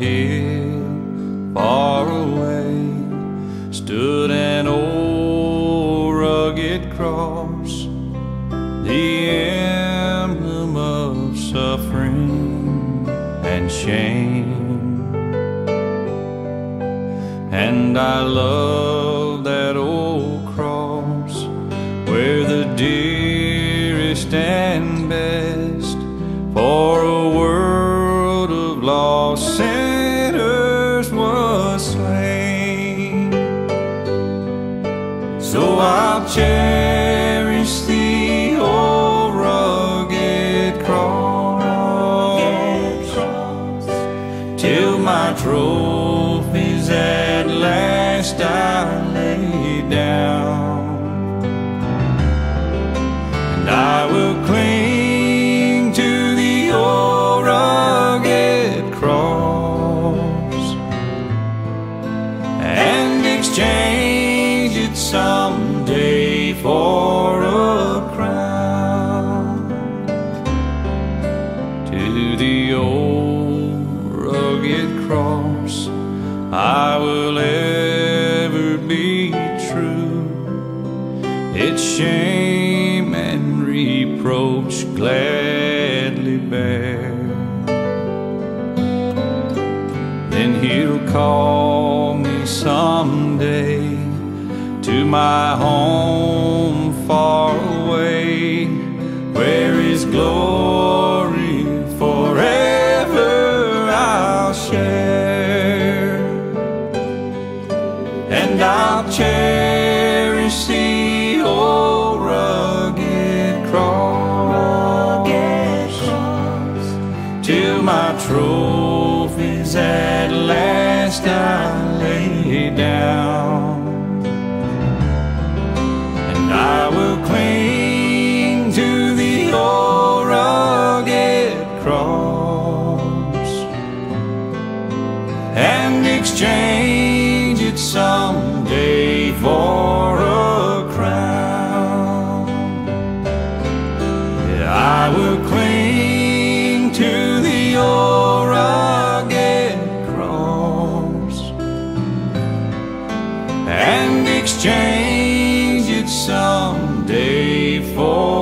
hill far away stood an old rugged cross, the emblem of suffering and shame. And I love that old cross where the dearest and best for a world lost sinners was slain. So I'll cherish the old rugged cross till my trophies at last I lay down. Someday for a crown. To the old rugged cross I will ever be true. Its shame and reproach gladly bear. Then he'll call me someday to my home far away where his glory forever I'll share and I'll cherish the old rugged cross till my trophies at last I lay down. And exchange it someday for a crown. I will cling to the rugged cross and exchange it someday for